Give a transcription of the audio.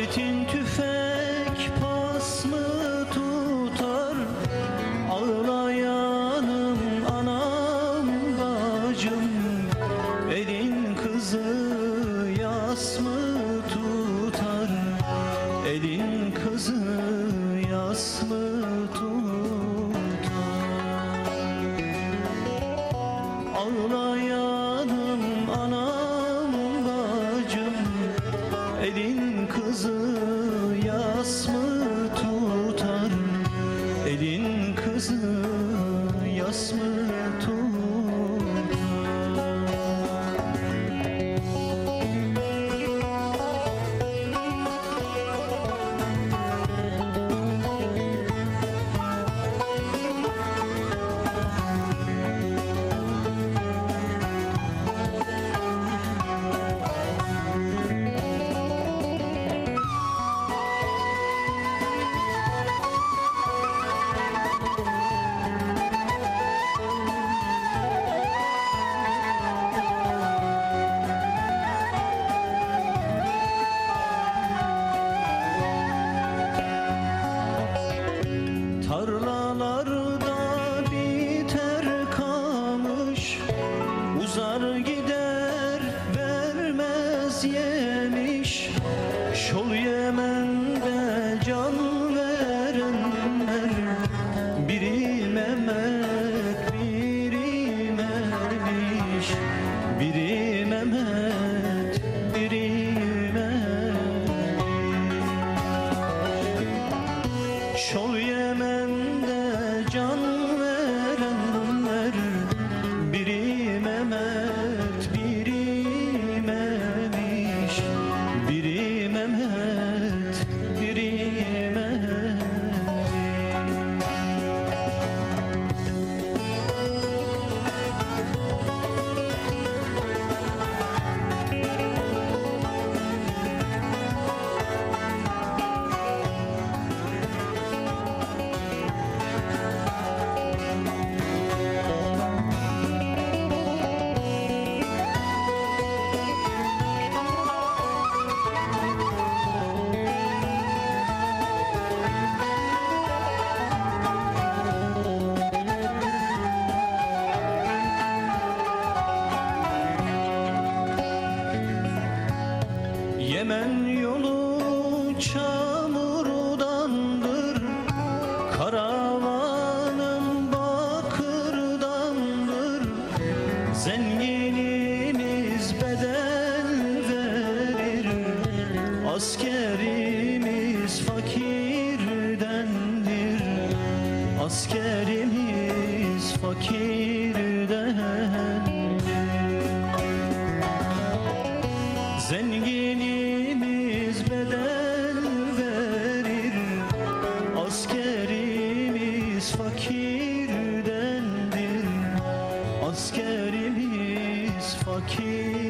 Hasretin tüfek pas mı tutar. Ağlayanım anam bacım. Elin kızı yas mı tutar? Elin kızı yas mı tutar? Ağlayanım anam bacım. Elin Tarlalarda Biri Mehmet Şol Yemen'de Yemen yolu çamurdandır Karavanım bakırdandır. Zenginimiz bedel verir. Askerimiz fakirdendir. Asker Askeriz fakir.